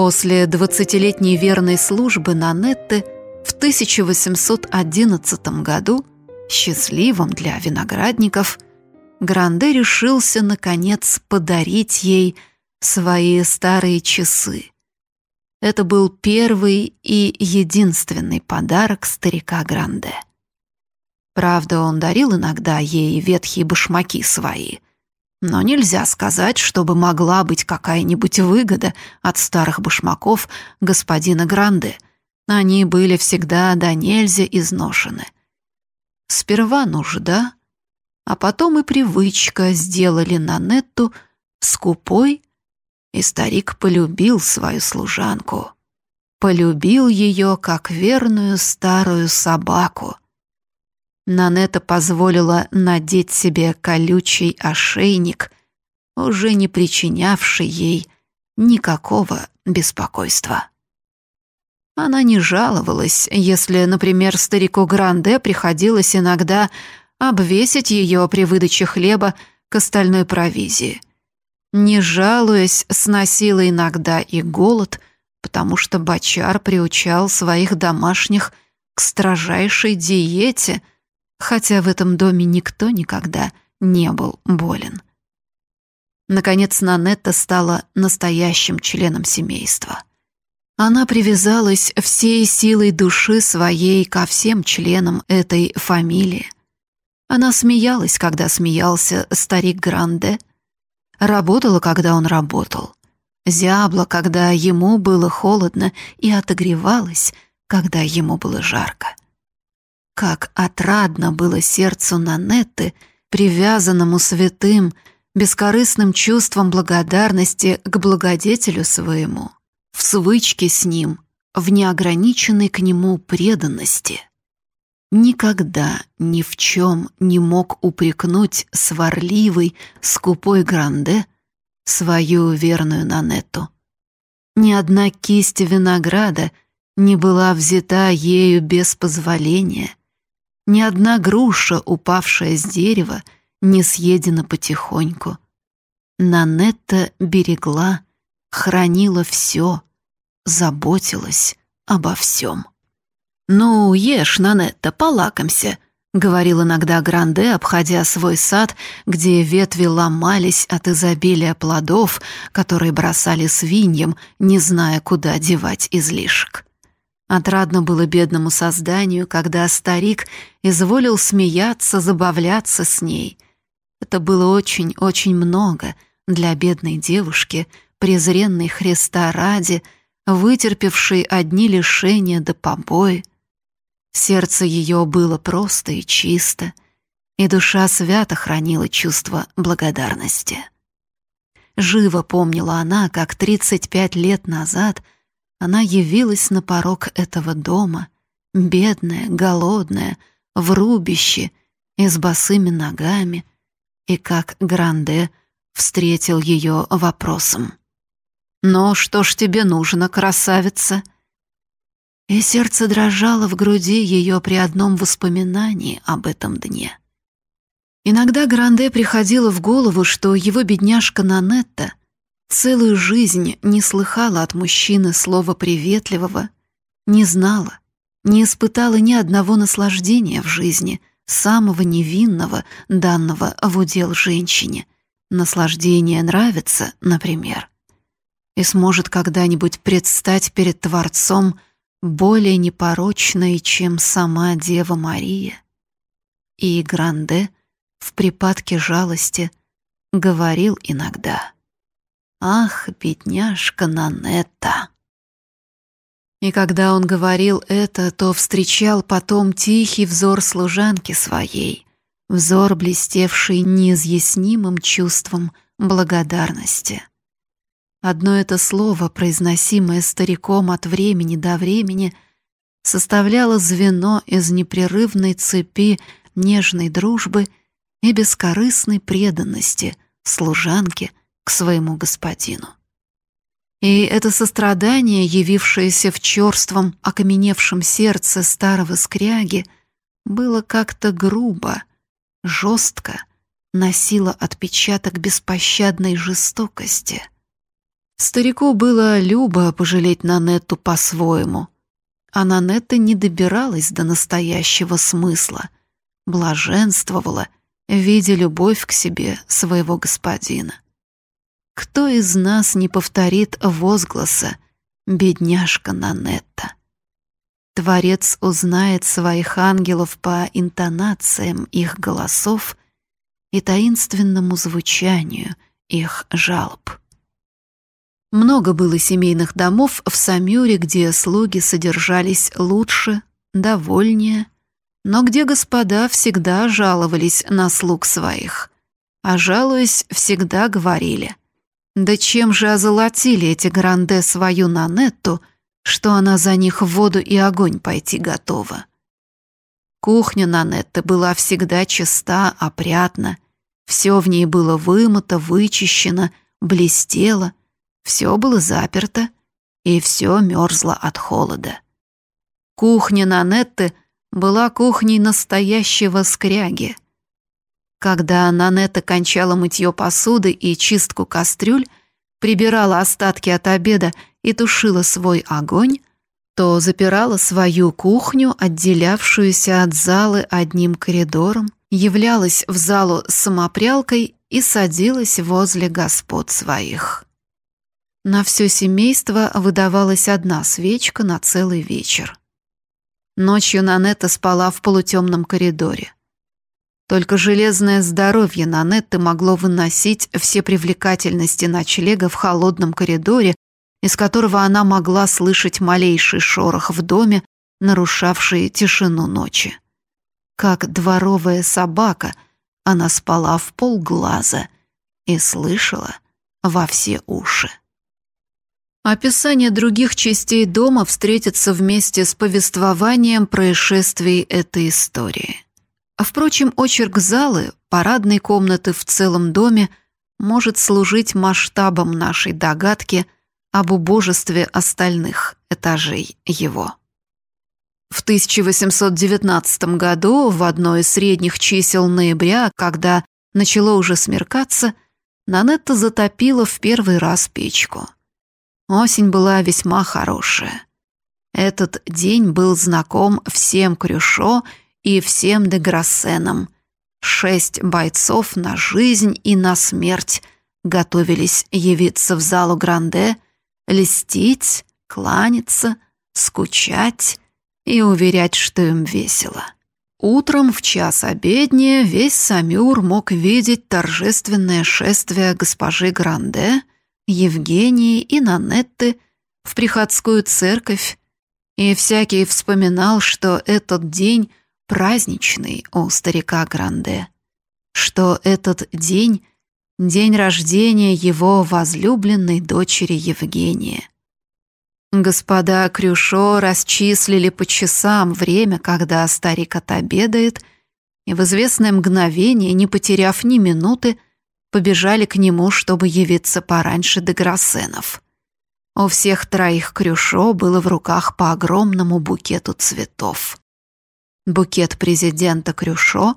После двадцатилетней верной службы на Нетте в 1811 году, счастливым для виноградников, Гранде решился, наконец, подарить ей свои старые часы. Это был первый и единственный подарок старика Гранде. Правда, он дарил иногда ей ветхие башмаки свои — но нельзя сказать, чтобы могла быть какая-нибудь выгода от старых башмаков господина Гранде. Они были всегда до нельзя изношены. Сперва нужда, а потом и привычка сделали Нанетту скупой, и старик полюбил свою служанку. Полюбил ее, как верную старую собаку — Нанета позволила надеть себе колючий ошейник, уже не причинявший ей никакого беспокойства. Она не жаловалась, если, например, старику Гранде приходилось иногда обвесить ее при выдаче хлеба к остальной провизии. Не жалуясь, сносила иногда и голод, потому что бочар приучал своих домашних к строжайшей диете — хотя в этом доме никто никогда не был болен. Наконец, Нанетта стала настоящим членом семейства. Она привязалась всей силой души своей ко всем членам этой фамилии. Она смеялась, когда смеялся старик Гранде, работала, когда он работал, зябла, когда ему было холодно, и отогревалась, когда ему было жарко. Как отрадно было сердцу Нанетты, привязанному святым, бескорыстным чувством благодарности к благодетелю своему, в свычке с ним, в неограниченной к нему преданности. Никогда ни в чем не мог упрекнуть сварливый, скупой Гранде свою верную Нанетту. Ни одна кисть винограда не была взята ею без позволения, ни одна груша, упавшая с дерева, не съедена потихоньку. Нанетта берегла, хранила все, заботилась обо всем. «Ну, ешь, Нанетта, полакомься», — говорил иногда Гранде, обходя свой сад, где ветви ломались от изобилия плодов, которые бросали свиньям, не зная, куда девать излишек. Отрадно было бедному созданию, когда старик изволил смеяться, забавляться с ней. Это было очень-очень много для бедной девушки, презренной Христа ради, вытерпевшей одни лишения до побои. Сердце ее было просто и чисто, и душа свято хранила чувство благодарности. Живо помнила она, как 35 лет назад — она явилась на порог этого дома, бедная, голодная, в рубище и с босыми ногами, и как Гранде встретил ее вопросом. «Но что ж тебе нужно, красавица?» И сердце дрожало в груди ее при одном воспоминании об этом дне. Иногда Гранде приходило в голову, что его бедняжка Нанетта Целую жизнь не слыхала от мужчины слова приветливого, не знала, не испытала ни одного наслаждения в жизни, самого невинного, данного в удел женщине. Наслаждение нравится, например. И сможет когда-нибудь предстать перед Творцом более непорочной, чем сама Дева Мария. И Гранде в припадке жалости говорил иногда — Ах, бедняжка Нанетта! И когда он говорил это, то встречал потом тихий взор служанки своей, взор, блестевший неизъяснимым чувством благодарности. Одно это слово, произносимое стариком от времени до времени, составляло звено из непрерывной цепи нежной дружбы и бескорыстной преданности служанке своему господину. И это сострадание, явившееся в черством, окаменевшем сердце старого скряги, было как-то грубо, жестко, носило отпечаток беспощадной жестокости. Старику было любо пожалеть Нанетту по-своему, а Нанетта не добиралась до настоящего смысла, блаженствовала, видя любовь к себе своего господина. Кто из нас не повторит возгласа «бедняжка Нанетта»? Творец узнает своих ангелов по интонациям их голосов и таинственному звучанию их жалоб. Много было семейных домов в Самюре, где слуги содержались лучше, довольнее, но где господа всегда жаловались на слуг своих, а жалуясь, всегда говорили, «Да чем же озолотили эти гранде свою Нанетту, что она за них в воду и огонь пойти готова?» Кухня Нанетты была всегда чиста, опрятна, все в ней было вымыто, вычищено, блестело, все было заперто, и все мерзло от холода. Кухня Нанетты была кухней настоящего скряги. Когда Нанетта кончала мытье посуды и чистку кастрюль, прибирала остатки от обеда и тушила свой огонь, то запирала свою кухню, отделявшуюся от залы одним коридором, являлась в залу с самопрялкой и садилась возле господ своих. На все семейство выдавалась одна свечка на целый вечер. Ночью Нанетта спала в полутемном коридоре. Только железное здоровье Нанетты могло выносить все привлекательности ночлега в холодном коридоре, из которого она могла слышать малейший шорох в доме, нарушавший тишину ночи. Как дворовая собака, она спала в полглаза и слышала во все уши. Описание других частей дома встретится вместе с повествованием происшествий этой истории. А впрочем, очерк залы, парадной комнаты в целом доме может служить масштабом нашей догадки об убожестве остальных этажей его. В 1819 году, в одно из средних чисел ноября, когда начало уже смеркаться, Нанетта затопила в первый раз печку – Осень была весьма хорошая. Этот день был знаком всем Крюшо и всем Деграссенам. Шесть бойцов на жизнь и на смерть готовились явиться в залу Гранде, льстить, кланяться, скучать и уверять, что им весело. Утром в час обедни весь Самюр мог видеть торжественное шествие госпожи Гранде — Евгении и Нанетты в приходскую церковь, и всякий вспоминал, что этот день праздничный у старика Гранде, что этот день — день рождения его возлюбленной дочери Евгения. Господа Крюшо расчислили по часам время, когда старик отобедает, и в известное мгновение, не потеряв ни минуты, побежали к нему, чтобы явиться пораньше до Грассенов. У всех троих Крюшо было в руках по огромному букету цветов. Букет президента Крюшо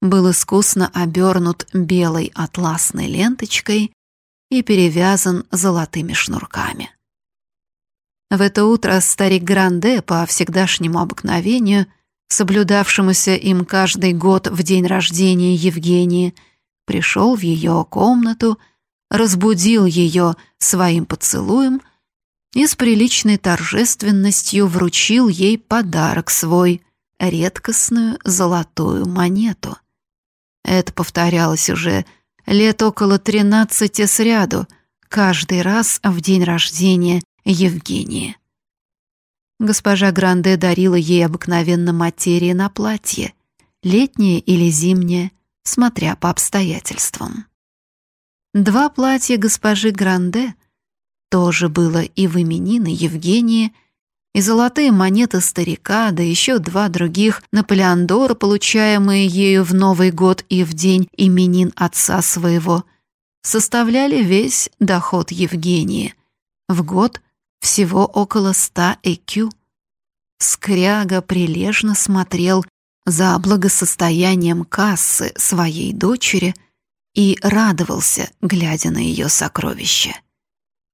был искусно обернут белой атласной ленточкой и перевязан золотыми шнурками. В это утро старик Гранде по всегдашнему обыкновению, соблюдавшемуся им каждый год в день рождения Евгении, пришел в ее комнату, разбудил ее своим поцелуем и с приличной торжественностью вручил ей подарок свой — редкостную золотую монету. Это повторялось уже лет около тринадцати сряду, каждый раз в день рождения Евгении. Госпожа Гранде дарила ей обыкновенно материи на платье, летнее или зимнее — смотря по обстоятельствам. Два платья госпожи Гранде тоже было и в именины Евгении, и золотые монеты старика, да еще два других Наполеондора, получаемые ею в Новый год и в день именин отца своего, составляли весь доход Евгении. В год всего около ста экю. Скряга прилежно смотрел за благосостоянием кассы своей дочери и радовался, глядя на ее сокровища.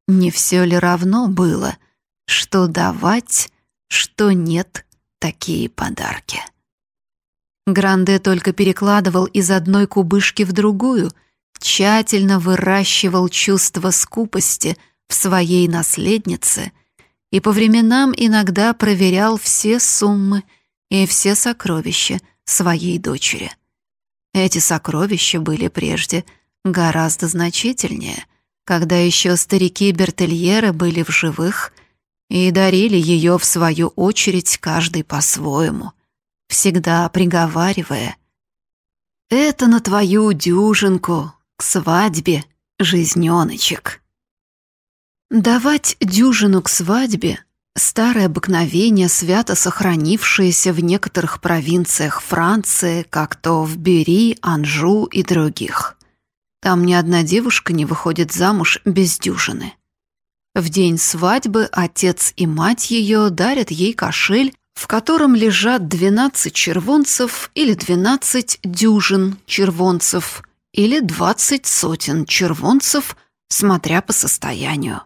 Не все ли равно было, что давать, что нет такие подарки? Гранде только перекладывал из одной кубышки в другую, тщательно выращивал чувство скупости в своей наследнице и по временам иногда проверял все суммы и все сокровища своей дочери. Эти сокровища были прежде гораздо значительнее, когда еще старики Бертельера были в живых и дарили ее в свою очередь каждый по-своему, всегда приговаривая «Это на твою дюжинку, к свадьбе, жизненочек». Давать дюжину к свадьбе — старое обыкновение, свято сохранившееся в некоторых провинциях Франции, как то в Бери, Анжу и других. Там ни одна девушка не выходит замуж без дюжины. В день свадьбы отец и мать ее дарят ей кошель, в котором лежат 12 червонцев или 12 дюжин червонцев или 20 сотен червонцев, смотря по состоянию.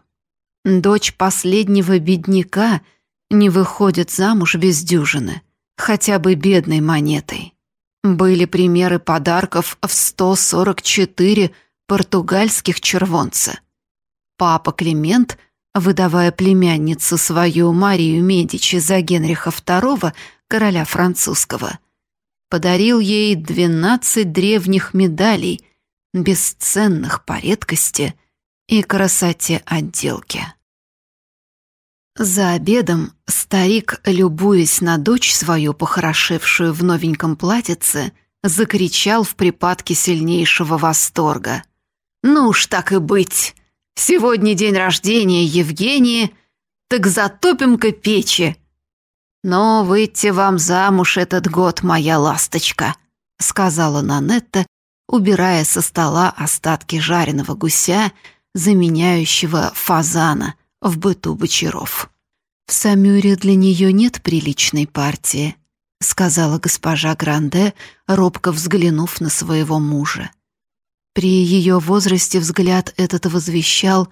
Дочь последнего бедняка не выходит замуж без дюжины, хотя бы бедной монетой. Были примеры подарков в 144 португальских червонца. Папа Климент, выдавая племянницу свою Марию Медичи за Генриха II, короля французского, подарил ей 12 древних медалей, бесценных по редкости и красоте отделки. За обедом старик, любуясь на дочь свою, похорошевшую в новеньком платьице, закричал в припадке сильнейшего восторга. «Ну уж так и быть! Сегодня день рождения Евгении, так затопим-ка печи!» «Но выйти вам замуж этот год, моя ласточка», — сказала Нанетта, убирая со стола остатки жареного гуся, заменяющего фазана — в быту бочаров. «В Самюре для нее нет приличной партии», — сказала госпожа Гранде, робко взглянув на своего мужа. При ее возрасте взгляд этот возвещал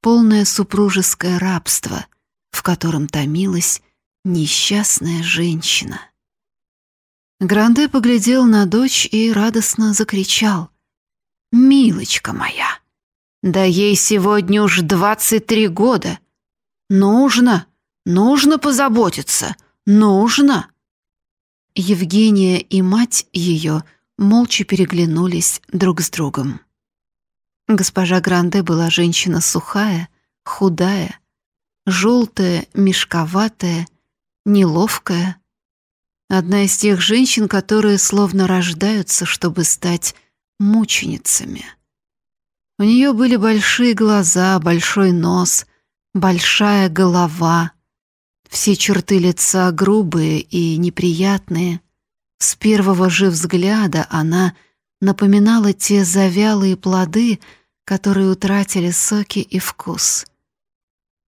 полное супружеское рабство, в котором томилась несчастная женщина. Гранде поглядел на дочь и радостно закричал. «Милочка моя!» Да ей сегодня уж двадцать три года. Нужно, нужно позаботиться, нужно. Евгения и мать ее молча переглянулись друг с другом. Госпожа Гранде была женщина сухая, худая, желтая, мешковатая, неловкая. Одна из тех женщин, которые словно рождаются, чтобы стать мученицами. У нее были большие глаза, большой нос, большая голова. Все черты лица грубые и неприятные. С первого же взгляда она напоминала те завялые плоды, которые утратили соки и вкус.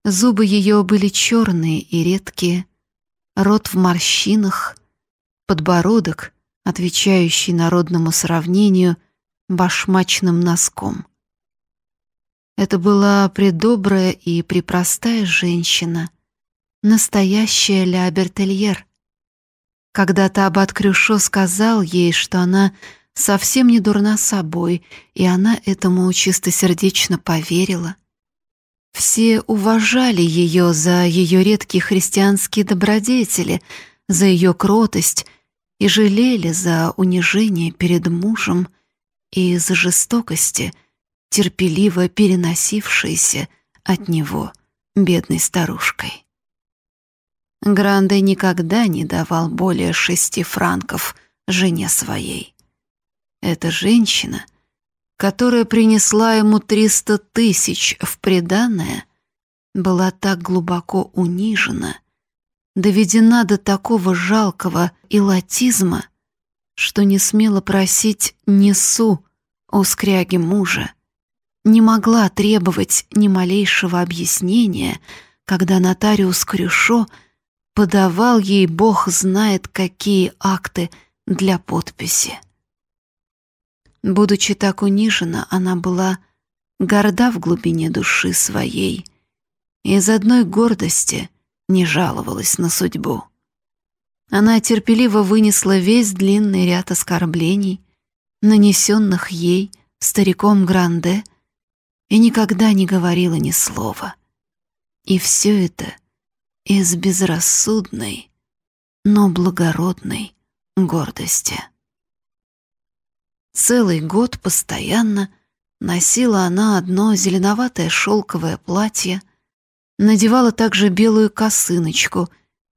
Зубы ее были черные и редкие, рот в морщинах, подбородок, отвечающий народному сравнению, башмачным носком. Это была предобрая и препростая женщина, настоящая Ля Бертельер. Когда-то аббат Крюшо сказал ей, что она совсем не дурна собой, и она этому чистосердечно поверила. Все уважали ее за ее редкие христианские добродетели, за ее кротость и жалели за унижение перед мужем и за жестокости — терпеливо переносившейся от него бедной старушкой. Гранде никогда не давал более шести франков жене своей. Эта женщина, которая принесла ему триста тысяч в приданое, была так глубоко унижена, доведена до такого жалкого илотизма, что не смела просить несу у скряги мужа, не могла требовать ни малейшего объяснения, когда нотариус Крюшо подавал ей бог знает какие акты для подписи. Будучи так унижена, она была горда в глубине души своей, из одной гордости не жаловалась на судьбу. Она терпеливо вынесла весь длинный ряд оскорблений, нанесенных ей стариком Гранде, и никогда не говорила ни слова. И все это из безрассудной, но благородной гордости. Целый год постоянно носила она одно зеленоватое шелковое платье, надевала также белую косыночку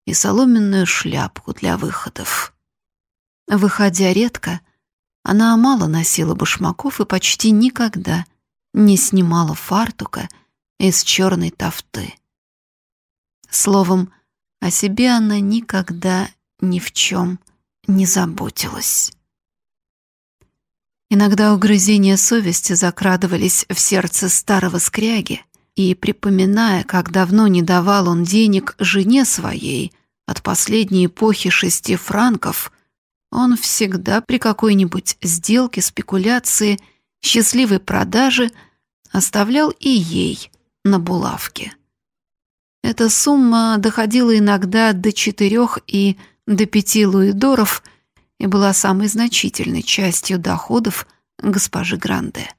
и соломенную шляпку для выходов. Выходя редко, она мало носила башмаков и почти никогда не снимала фартука из черной тафты. Словом, о себе она никогда ни в чем не заботилась. Иногда угрызения совести закрадывались в сердце старого скряги, и, припоминая, как давно не давал он денег жене своей от последней эпохи шести франков, он всегда при какой-нибудь сделке, спекуляции, счастливой продаже оставлял и ей на булавке. Эта сумма доходила иногда до четырех и до пяти луидоров и была самой значительной частью доходов госпожи Гранде.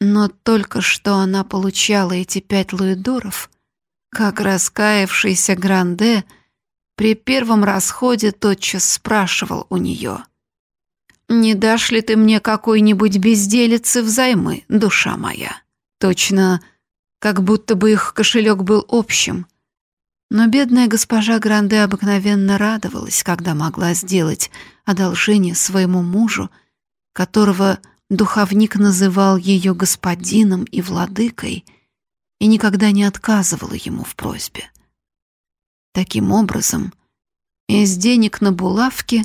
Но только что она получала эти пять луидоров, как раскаявшийся Гранде при первом расходе тотчас спрашивал у нее, «Не дашь ли ты мне какой-нибудь безделицы взаймы, душа моя?» Точно, как будто бы их кошелек был общим. Но бедная госпожа Гранде обыкновенно радовалась, когда могла сделать одолжение своему мужу, которого Духовник называл ее господином и владыкой и никогда не отказывала ему в просьбе. Таким образом, из денег на булавки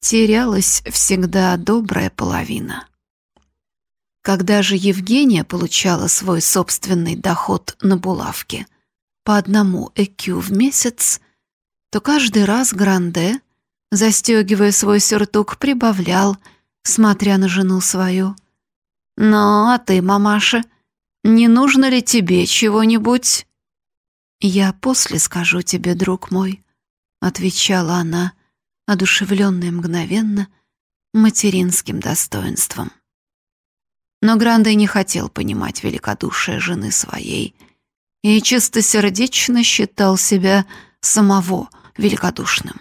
терялась всегда добрая половина. Когда же Евгения получала свой собственный доход на булавки по одному экю в месяц, то каждый раз Гранде, застегивая свой сюртук, прибавлял – смотря на жену свою. «Ну, а ты, мамаша, не нужно ли тебе чего-нибудь?» «Я после скажу тебе, друг мой», — отвечала она, одушевленная мгновенно, материнским достоинством. Но Грандей не хотел понимать великодушие жены своей и чистосердечно считал себя самого великодушным.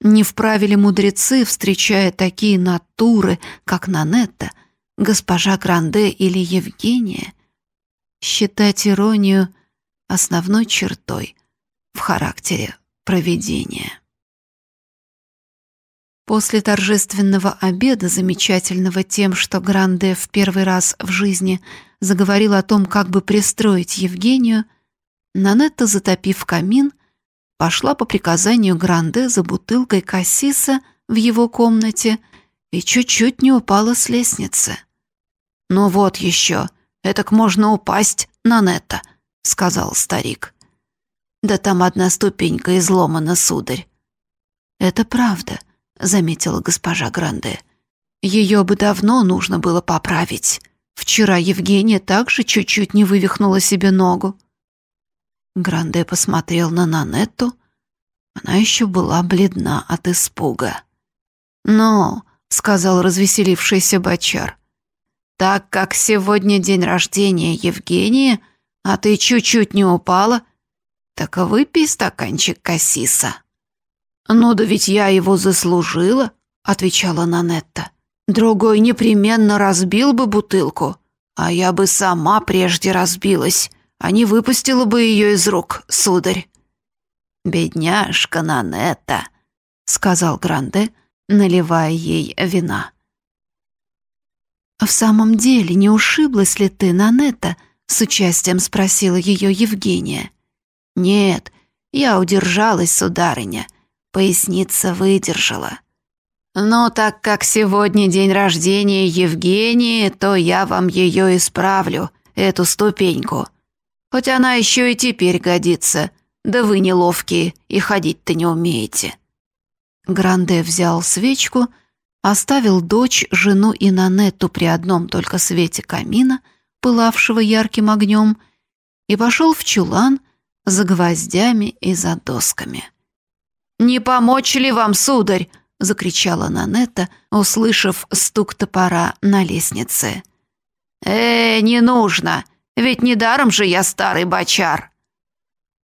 Не вправе ли мудрецы, встречая такие натуры, как Нанетта, госпожа Гранде или Евгения, считать иронию основной чертой в характере проведения? После торжественного обеда, замечательного тем, что Гранде в первый раз в жизни заговорил о том, как бы пристроить Евгению, Нанетта, затопив камин, пошла по приказанию Гранде за бутылкой кассиса в его комнате и чуть-чуть не упала с лестницы. «Ну вот еще, этак можно упасть на нета», — сказал старик. «Да там одна ступенька изломана, сударь». «Это правда», — заметила госпожа Гранде. «Ее бы давно нужно было поправить. Вчера Евгения также чуть-чуть не вывихнула себе ногу». Гранде посмотрел на Нанетту. Она еще была бледна от испуга. «Ну», — сказал развеселившийся бочар, «так как сегодня день рождения Евгения, а ты чуть-чуть не упала, так выпей стаканчик кассиса». «Ну да ведь я его заслужила», — отвечала Нанетта. «Другой непременно разбил бы бутылку, а я бы сама прежде разбилась» а не выпустила бы ее из рук, сударь». «Бедняжка Нанетта», — сказал Гранде, наливая ей вина. «В самом деле, не ушиблась ли ты, Нанетта?» — с участием спросила ее Евгения. «Нет, я удержалась, сударыня, поясница выдержала». «Но так как сегодня день рождения Евгении, то я вам ее исправлю, эту ступеньку», Хоть она еще и теперь годится. Да вы неловкие и ходить-то не умеете». Гранде взял свечку, оставил дочь, жену и Нанетту при одном только свете камина, пылавшего ярким огнем, и пошел в чулан за гвоздями и за досками. «Не помочь ли вам, сударь?» — закричала Нанетта, услышав стук топора на лестнице. «Э, не нужно, ведь недаром же я старый бочар».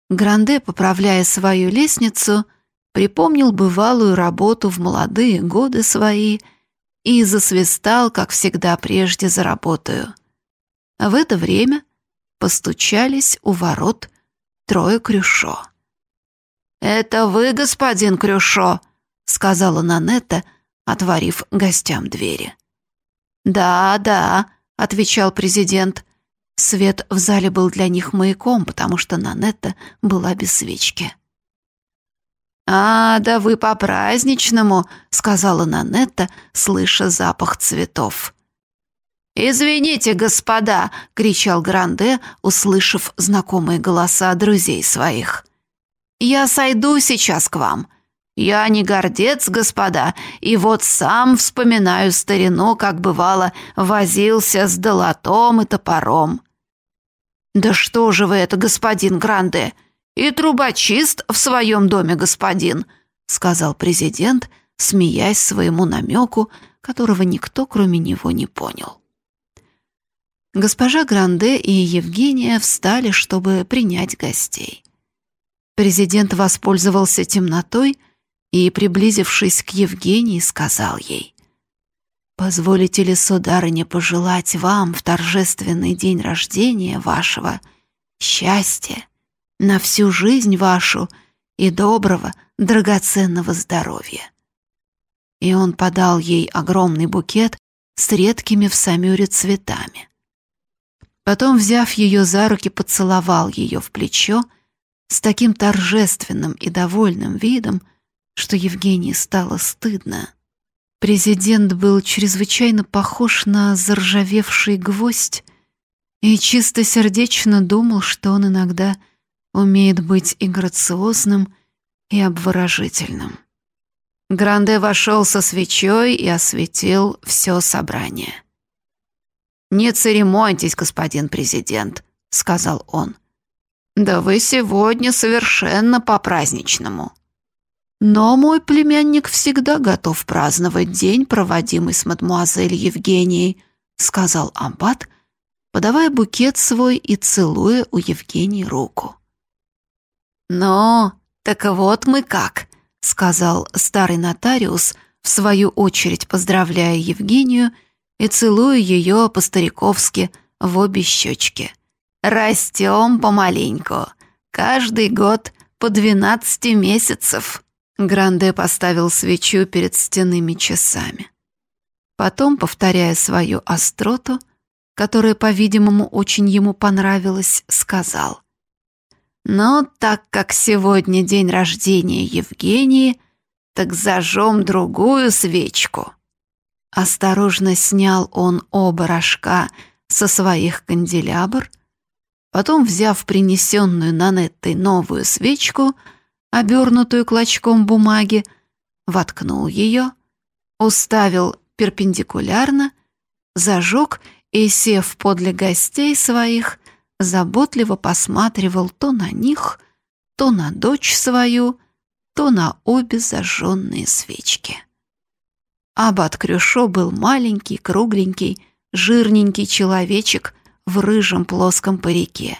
Гранде, поправляя свою лестницу, припомнил бывалую работу в молодые годы свои и засвистал, как всегда прежде, за работаю. В это время постучались у ворот трое Крюшо. «Это вы, господин Крюшо?» — сказала Нанетта, отворив гостям двери. «Да, да», — отвечал президент. Свет в зале был для них маяком, потому что Нанетта была без свечки. «А, да вы по-праздничному», — сказала Нанетта, слыша запах цветов. «Извините, господа!» — кричал Гранде, услышав знакомые голоса друзей своих. «Я сойду сейчас к вам. Я не гордец, господа, и вот сам вспоминаю старину, как бывало, возился с долотом и топором». «Да что же вы это, господин Гранде? И трубочист в своем доме, господин!» — сказал президент, смеясь своему намеку, которого никто, кроме него, не понял. Госпожа Гранде и Евгения встали, чтобы принять гостей. Президент воспользовался темнотой и, приблизившись к Евгении, сказал ей, «Позволите ли, сударыня, пожелать вам в торжественный день рождения вашего счастья на всю жизнь вашу и доброго, драгоценного здоровья?» И он подал ей огромный букет с редкими в Самюре цветами. Потом, взяв ее за руки, поцеловал ее в плечо с таким торжественным и довольным видом, что Евгении стало стыдно. Президент был чрезвычайно похож на заржавевший гвоздь и чистосердечно думал, что он иногда умеет быть и грациозным, и обворожительным. Гранде вошел со свечой и осветил все собрание. «Не церемоньтесь, господин президент», — сказал он. «Да вы сегодня совершенно по-праздничному». «Но мой племянник всегда готов праздновать день, проводимый с мадмуазель Евгенией», — сказал Амбат, подавая букет свой и целуя у Евгении руку. «Ну, так вот мы как», — сказал старый нотариус, в свою очередь поздравляя Евгению — и целую ее по-стариковски в обе щечки. Растем помаленьку. Каждый год по двенадцати месяцев. Гранде поставил свечу перед стенными часами. Потом, повторяя свою остроту, которая, по-видимому, очень ему понравилась, сказал. «Но так как сегодня день рождения Евгении, так зажжем другую свечку». Осторожно снял он оба рожка со своих канделябр, потом, взяв принесенную Нанеттой новую свечку, обернутую клочком бумаги, воткнул ее, уставил перпендикулярно, зажег и, сев подле гостей своих, заботливо посматривал то на них, то на дочь свою, то на обе зажженные свечки. Аббат Крюшо был маленький, кругленький, жирненький человечек в рыжем плоском парике.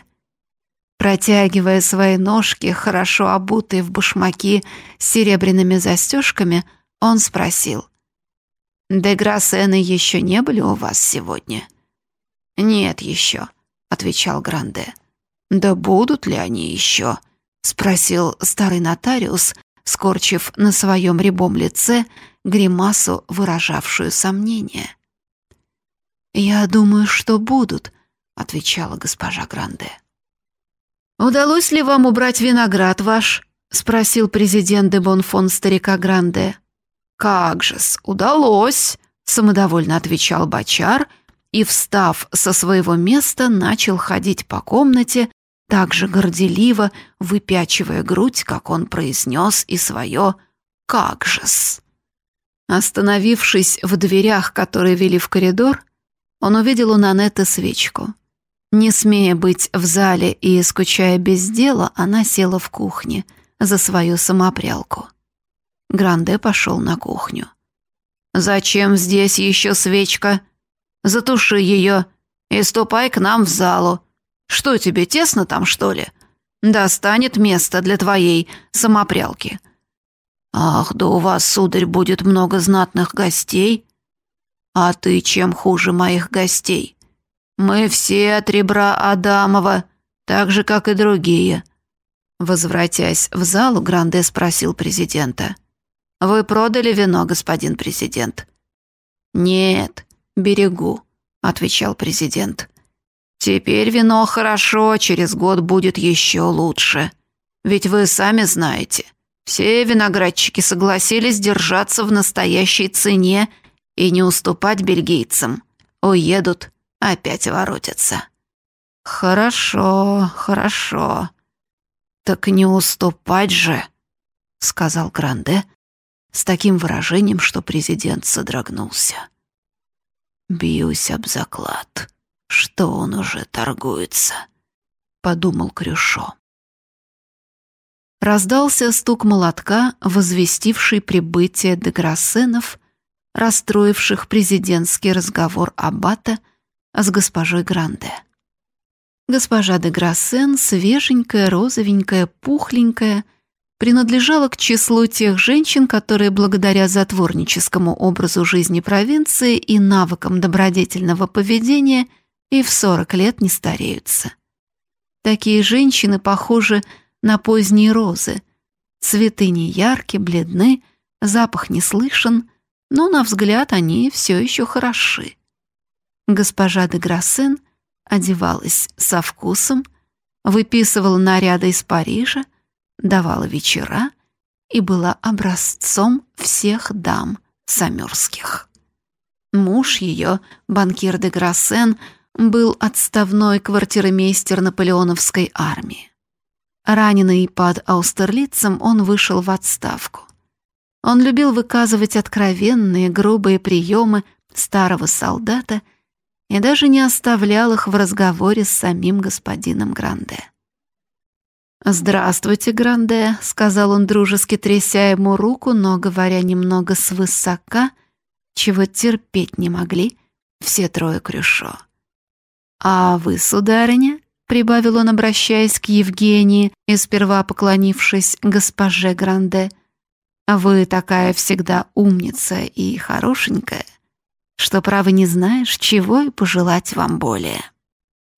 Протягивая свои ножки, хорошо обутые в башмаки с серебряными застежками, он спросил. «Деграссены еще не были у вас сегодня?» «Нет еще», — отвечал Гранде. «Да будут ли они еще?» — спросил старый нотариус, скорчив на своем рябом лице гримасу, выражавшую сомнение. «Я думаю, что будут», — отвечала госпожа Гранде. «Удалось ли вам убрать виноград ваш?» — спросил президент де Бонфон старика Гранде. «Как же-с, удалось!» — самодовольно отвечал Бачар и, встав со своего места, начал ходить по комнате, так же горделиво выпячивая грудь, как он произнес и свое «как же-с». Остановившись в дверях, которые вели в коридор, Он увидел у Нанетты свечку. Не смея быть в зале и скучая без дела, она села в кухне за свою самопрялку. Гранде пошел на кухню. «Зачем здесь еще свечка? Затуши ее и ступай к нам в залу. Что тебе, тесно там, что ли? Достанет место для твоей самопрялки». «Ах, да у вас, сударь, будет много знатных гостей. А ты чем хуже моих гостей? Мы все от ребра Адамова, так же, как и другие». Возвратясь в залу, Гранде спросил президента. «Вы продали вино, господин президент?» «Нет, берегу», — отвечал президент. «Теперь вино хорошо, через год будет еще лучше. Ведь вы сами знаете, все виноградчики согласились держаться в настоящей цене и не уступать бельгийцам. Уедут, опять воротятся». «Хорошо, хорошо. Так не уступать же», — сказал Гранде с таким выражением, что президент содрогнулся. «Бьюсь об заклад, что он уже торгуется», — подумал Крюшо. Раздался стук молотка, возвестивший прибытие деграссенов, расстроивших президентский разговор Аббата с госпожой Гранде. Госпожа де Грассен, свеженькая, розовенькая, пухленькая, принадлежала к числу тех женщин, которые благодаря затворническому образу жизни провинции и навыкам добродетельного поведения и в 40 лет не стареются. Такие женщины похожи на поздние розы. Цветы не яркие, бледны, запах не слышен, но на взгляд они все еще хороши. Госпожа де Грассен одевалась со вкусом, выписывала наряды из Парижа, давала вечера и была образцом всех дам самерских. Муж ее, банкир де Грассен, был отставной квартирмейстер наполеоновской армии. Раненый под Аустерлицем, он вышел в отставку. Он любил выказывать откровенные, грубые приемы старого солдата и даже не оставлял их в разговоре с самим господином Гранде. «Здравствуйте, Гранде», — сказал он дружески, тряся ему руку, но говоря немного свысока, чего терпеть не могли все трое Крюшо. «А вы, сударыня?» — прибавил он, обращаясь к Евгении и сперва поклонившись госпоже Гранде. «Вы такая всегда умница и хорошенькая, что, право, не знаешь, чего и пожелать вам более».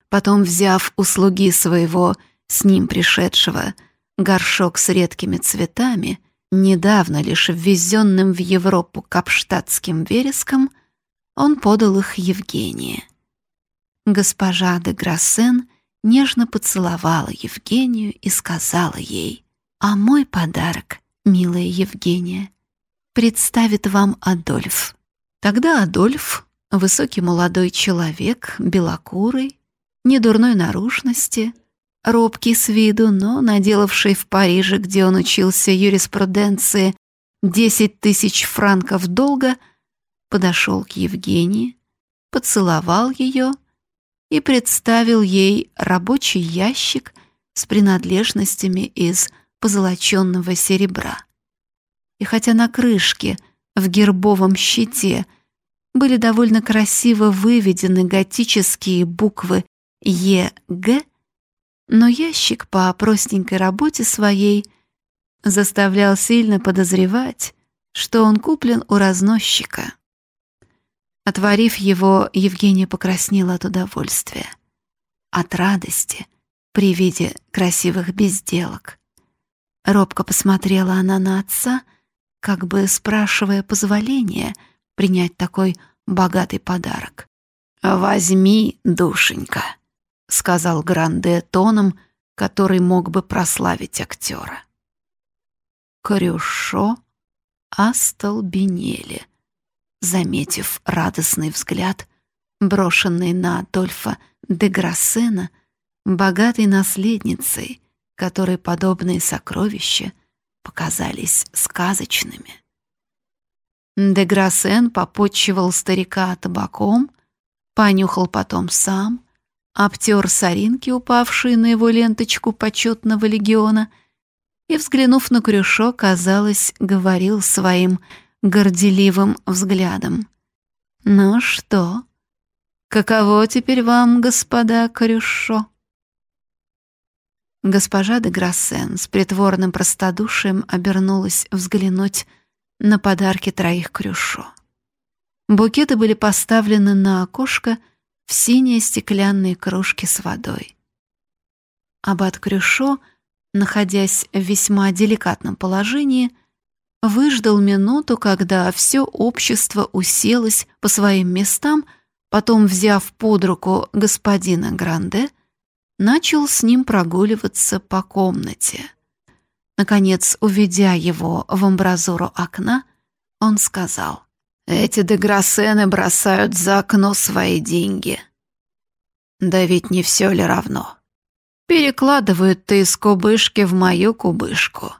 Потом, взяв услуги своего с ним пришедшего горшок с редкими цветами, недавно лишь ввезенным в Европу капштадтским вереском, он подал их Евгении. Госпожа де Грассен нежно поцеловала Евгению и сказала ей, «А мой подарок, милая Евгения, представит вам Адольф». Тогда Адольф, высокий молодой человек, белокурый, недурной наружности, робкий с виду, но наделавший в Париже, где он учился юриспруденции, десять тысяч франков долга, подошел к Евгении, поцеловал ее — и представил ей рабочий ящик с принадлежностями из позолоченного серебра. И хотя на крышке в гербовом щите были довольно красиво выведены готические буквы ЕГ, но ящик по простенькой работе своей заставлял сильно подозревать, что он куплен у разносчика. Отворив его, Евгения покраснела от удовольствия, от радости при виде красивых безделок. Робко посмотрела она на отца, как бы спрашивая позволения принять такой богатый подарок. «Возьми, душенька», — сказал Гранде тоном, который мог бы прославить актера. Крюшо остолбенели — заметив радостный взгляд, брошенный на Адольфа де Грассена, богатой наследницей, которой подобные сокровища показались сказочными. Де Грассен попотчевал старика табаком, понюхал потом сам, обтер соринки, упавшие на его ленточку почетного легиона, и, взглянув на Крюшо, казалось, говорил своим горделивым взглядом. «Ну что, каково теперь вам, господа Крюшо?» Госпожа де Грассен с притворным простодушием обернулась взглянуть на подарки троих Крюшо. Букеты были поставлены на окошко в синие стеклянные кружки с водой. Аббат Крюшо, находясь в весьма деликатном положении, выждал минуту, когда все общество уселось по своим местам, потом, взяв под руку господина Гранде, начал с ним прогуливаться по комнате. Наконец, уведя его в амбразуру окна, он сказал, «Эти деграссены бросают за окно свои деньги». «Да ведь не все ли равно? Перекладывают ты из кубышки в мою кубышку.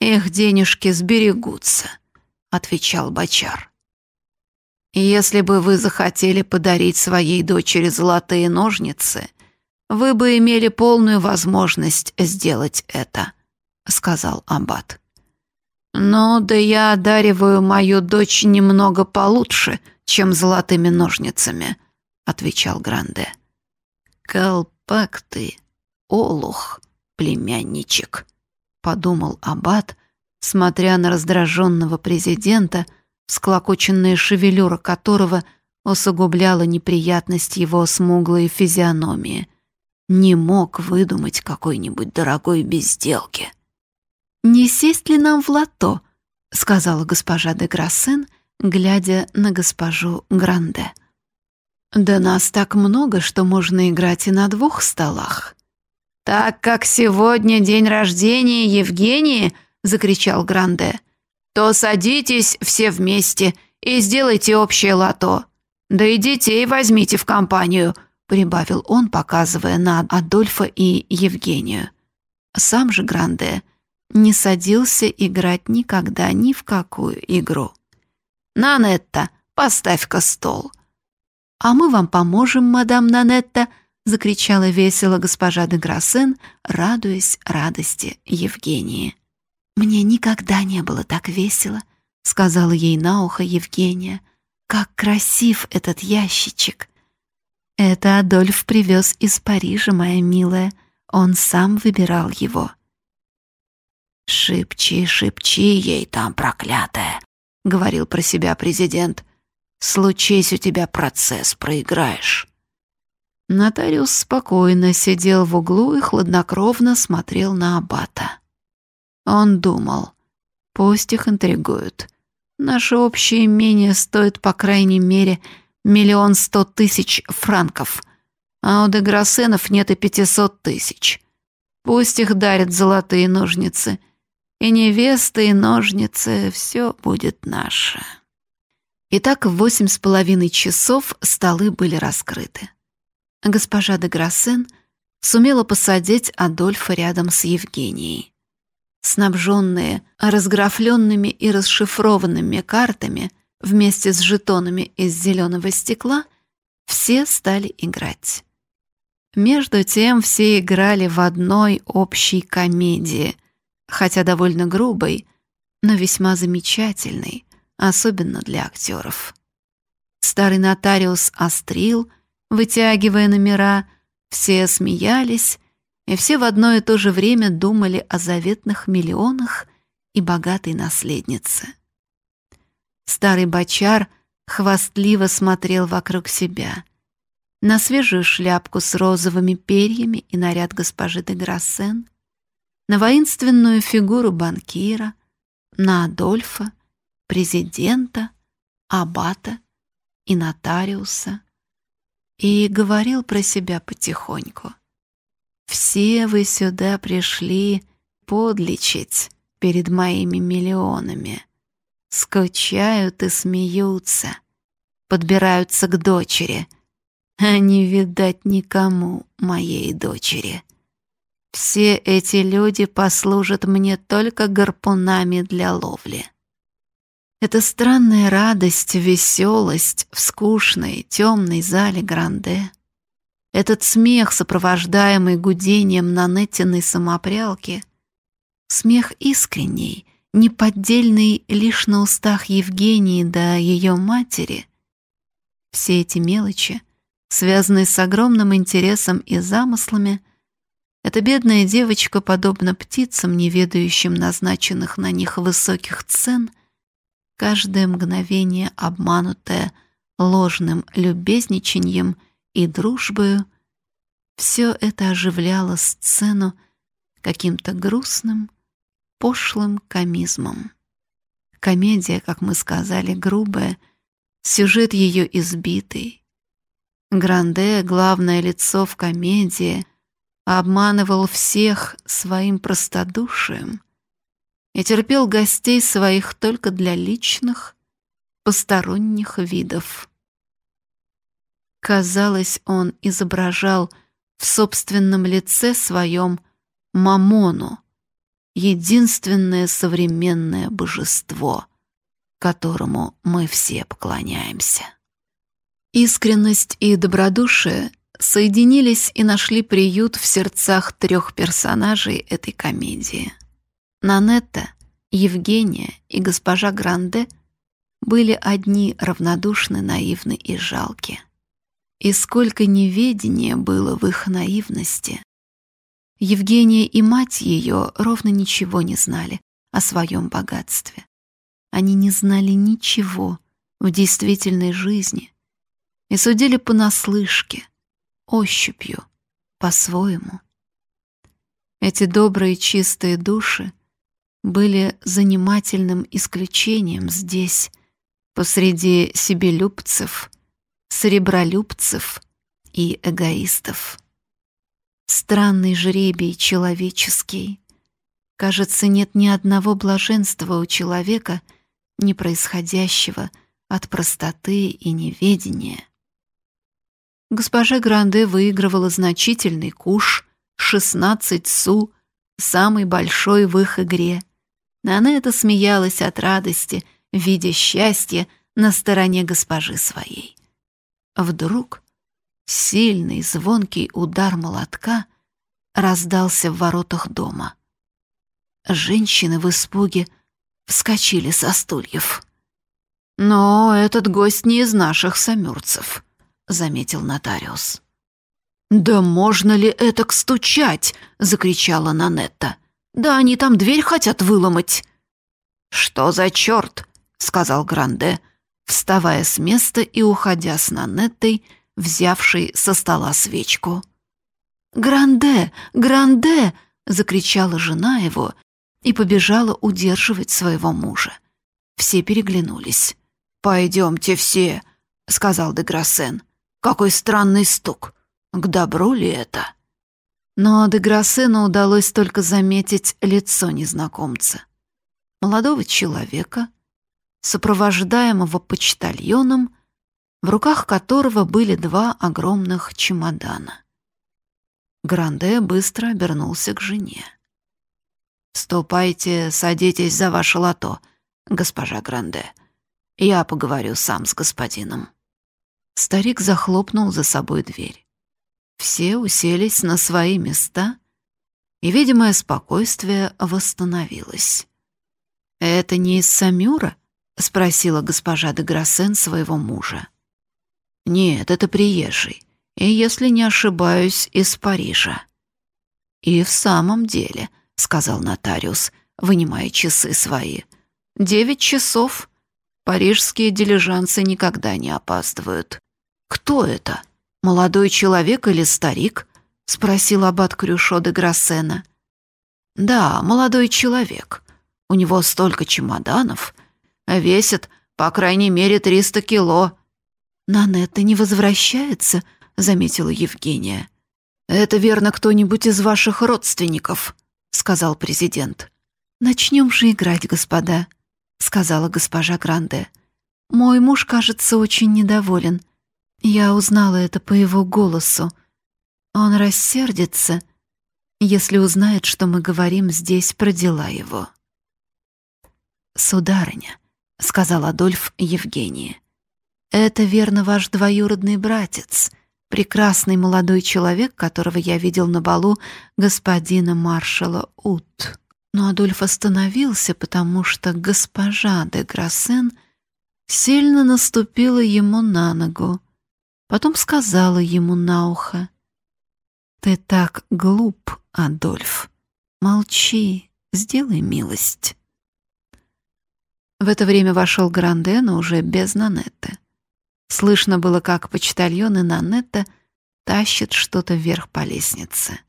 Их денежки сберегутся», — отвечал Бочар. «Если бы вы захотели подарить своей дочери золотые ножницы», вы бы имели полную возможность сделать это», — сказал Аббат. «Но да я одариваю мою дочь немного получше, чем золотыми ножницами», — отвечал Гранде. «Колпак ты, олух, племянничек», — подумал Аббат, смотря на раздраженного президента, склокоченная шевелюра которого усугубляла неприятность его смуглой физиономии — не мог выдумать какой-нибудь дорогой безделки. «Не сесть ли нам в лото?» — сказала госпожа де Грассен, глядя на госпожу Гранде. «Да нас так много, что можно играть и на двух столах». «Так как сегодня день рождения Евгении», — закричал Гранде, «то садитесь все вместе и сделайте общее лото. Да и детей возьмите в компанию», прибавил он, показывая на Адольфа и Евгению. Сам же Гранде не садился играть никогда ни в какую игру. «Нанетта, поставь-ка стол». «А мы вам поможем, мадам Нанетта», — закричала весело госпожа де Грассен, радуясь радости Евгении. «Мне никогда не было так весело», — сказала ей на ухо Евгения. «Как красив этот ящичек! Это Адольф привез из Парижа, моя милая. Он сам выбирал его. «Шепчи, шепчи ей там, проклятая», — говорил про себя президент. «Случись у тебя процесс, проиграешь». Нотариус спокойно сидел в углу и хладнокровно смотрел на аббата. Он думал, пусть их интригуют. Наше общее имение стоит, по крайней мере, миллион сто тысяч франков, а у Деграссенов нет и пятисот тысяч. Пусть их дарят золотые ножницы, и невесты, и ножницы, все будет наше. Итак, в восемь с половиной часов столы были раскрыты. Госпожа де Грассен сумела посадить Адольфа рядом с Евгенией. Снабженные разграфленными и расшифрованными картами — Вместе с жетонами из зеленого стекла все стали играть. Между тем все играли в одной общей комедии, хотя довольно грубой, но весьма замечательной, особенно для актеров. Старый нотариус острил, вытягивая номера, все смеялись, и все в одно и то же время думали о заветных миллионах и богатой наследнице. Старый бочар хвастливо смотрел вокруг себя. На свежую шляпку с розовыми перьями и наряд госпожи де Грассен, на воинственную фигуру банкира, на Адольфа, президента, аббата и нотариуса, и говорил про себя потихоньку. «Все вы сюда пришли подлечить перед моими миллионами» скучают и смеются, подбираются к дочери, а не видать никому моей дочери. Все эти люди послужат мне только гарпунами для ловли. Эта странная радость, веселость в скучной, темной зале Гранде. Этот смех, сопровождаемый гудением нанеттиной самопрялки. Смех искренний, неподдельный лишь на устах Евгении да ее матери. Все эти мелочи, связанные с огромным интересом и замыслами, эта бедная девочка, подобно птицам, не ведающим назначенных на них высоких цен, каждое мгновение обманутое ложным любезничаньем и дружбою, все это оживляло сцену каким-то грустным, пошлым комизмом. Комедия, как мы сказали, грубая, сюжет ее избитый. Гранде, главное лицо в комедии, обманывал всех своим простодушием и терпел гостей своих только для личных, посторонних видов. Казалось, он изображал в собственном лице своем Мамону, единственное современное божество, которому мы все поклоняемся. Искренность и добродушие соединились и нашли приют в сердцах трех персонажей этой комедии. Нанетта, Евгения и госпожа Гранде были одни равнодушны, наивны и жалки. И сколько неведения было в их наивности. Евгения и мать ее ровно ничего не знали о своем богатстве. Они не знали ничего в действительной жизни и судили понаслышке, ощупью, по-своему. Эти добрые чистые души были занимательным исключением здесь, посреди себелюбцев, сребролюбцев и эгоистов. Странный жребий человеческий. Кажется, нет ни одного блаженства у человека, не происходящего от простоты и неведения. Госпожа Гранде выигрывала значительный куш, 16 су, самый большой в их игре. Она это смеялась от радости, видя счастье на стороне госпожи своей. Вдруг сильный звонкий удар молотка раздался в воротах дома. Женщины в испуге вскочили со стульев. Но этот гость не из наших самюрцев заметил нотариус. «Да можно ли это стучать?» — закричала Нанетта. «Да они там дверь хотят выломать». «Что за черт?» — сказал Гранде, вставая с места и уходя с Нанеттой, взявшей со стола свечку. «Гранде! Гранде!» — закричала жена его и побежала удерживать своего мужа. Все переглянулись. «Пойдемте все», — сказал Деграссен. Какой странный стук. К добру ли это? Но Деграссену удалось только заметить лицо незнакомца. Молодого человека, сопровождаемого почтальоном, в руках которого были два огромных чемодана. Гранде быстро обернулся к жене. «Ступайте, садитесь за ваше лото, госпожа Гранде. Я поговорю сам с господином». Старик захлопнул за собой дверь. Все уселись на свои места, и видимое спокойствие восстановилось. «Это не из Самюра?» — спросила госпожа де Грассен своего мужа. «Нет, это приезжий, и, если не ошибаюсь, из Парижа». «И в самом деле», — сказал нотариус, вынимая часы свои, — «девять часов. Парижские дилижансы никогда не опаздывают. Кто это? Молодой человек или старик? спросил аббат Крюшо де Грассена. Да, молодой человек. У него столько чемоданов, весит по крайней мере триста кило. Нанетта не возвращается, заметила Евгения. Это верно кто-нибудь из ваших родственников, сказал президент. Начнем же играть, господа сказала госпожа Гранде. Мой муж, кажется, очень недоволен. Я узнала это по его голосу. Он рассердится, если узнает, что мы говорим здесь про дела его. Сударыня, — сказал Адольф Евгении. «Это верно ваш двоюродный братец, прекрасный молодой человек, которого я видел на балу господина маршала Ут». Но Адольф остановился, потому что госпожа де Грассен сильно наступила ему на ногу, потом сказала ему на ухо, «Ты так глуп, Адольф, молчи, сделай милость». В это время вошел Гранде, но уже без Нанетты. Слышно было, как почтальон и Нанетта тащат что-то вверх по лестнице.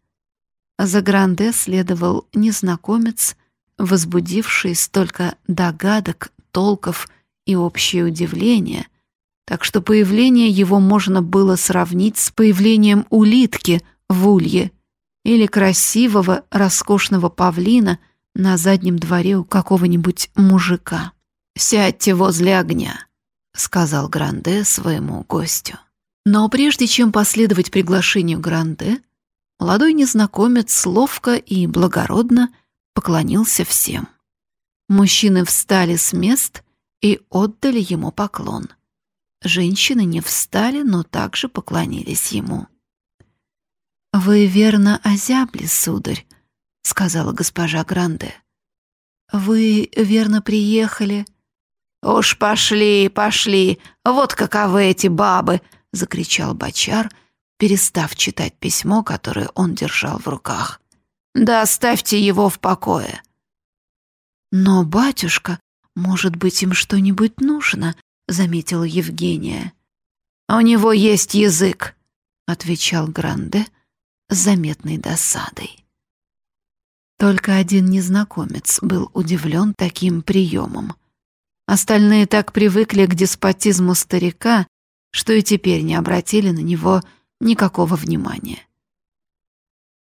За Гранде следовал незнакомец, возбудивший столько догадок, толков и общее удивление, так что появление его можно было сравнить с появлением улитки в улье или красивого, роскошного павлина на заднем дворе у какого-нибудь мужика. «Сядьте возле огня», — сказал Гранде своему гостю. Но прежде чем последовать приглашению Гранде, молодой незнакомец ловко и благородно поклонился всем. Мужчины встали с мест и отдали ему поклон. Женщины не встали, но также поклонились ему. «Вы верно озябли, сударь», — сказала госпожа Гранде. «Вы верно приехали...» «Уж пошли, пошли, вот каковы эти бабы!» — закричал бочар, перестав читать письмо, которое он держал в руках. «Да оставьте его в покое!» «Но, батюшка, может быть, им что-нибудь нужно?» — заметила Евгения. «У него есть язык», — отвечал Гранде с заметной досадой. Только один незнакомец был удивлен таким приемом. Остальные так привыкли к деспотизму старика, что и теперь не обратили на него никакого внимания.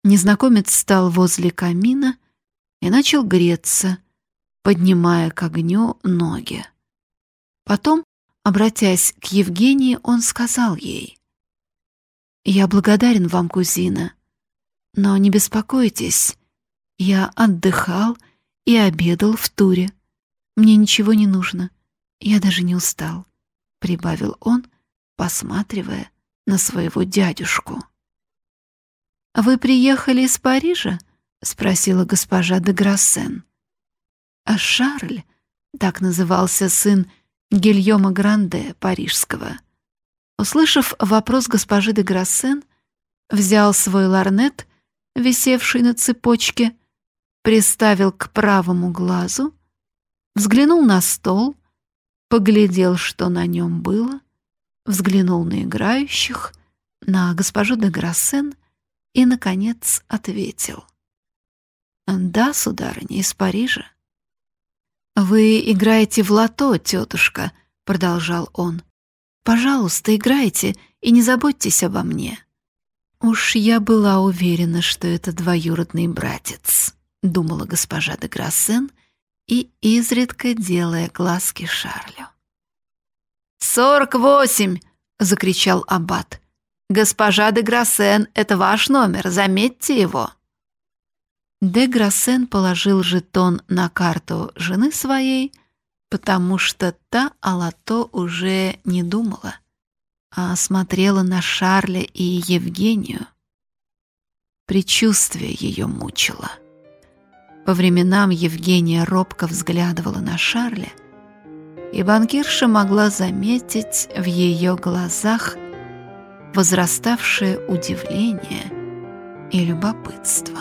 Незнакомец стал возле камина и начал греться, поднимая к огню ноги. Потом, обратясь к Евгении, он сказал ей, «Я благодарен вам, кузина, но не беспокойтесь, я отдыхал и обедал в туре. Мне ничего не нужно. Я даже не устал, прибавил он, посматривая на своего дядюшку. Вы приехали из Парижа? спросила госпожа де Грассен. А Шарль, так назывался сын Гильома Гранде парижского, услышав вопрос госпожи де Грассен, взял свой ларнет, висевший на цепочке, приставил к правому глазу взглянул на стол, поглядел, что на нем было, взглянул на играющих, на госпожу де Грассен и, наконец, ответил. «Да, сударыня, из Парижа». «Вы играете в лото, тетушка», — продолжал он. «Пожалуйста, играйте и не заботьтесь обо мне». «Уж я была уверена, что это двоюродный братец», — думала госпожа де Грассен и изредка делая глазки Шарлю. «Сорок восемь!» — закричал Аббат. «Госпожа де Грассен, это ваш номер, заметьте его!» Де Грассен положил жетон на карту жены своей, потому что та о лото уже не думала, а смотрела на Шарля и Евгению. Причувствие ее мучило. По временам Евгения робко взглядывала на Шарля, и банкирша могла заметить в ее глазах возраставшее удивление и любопытство.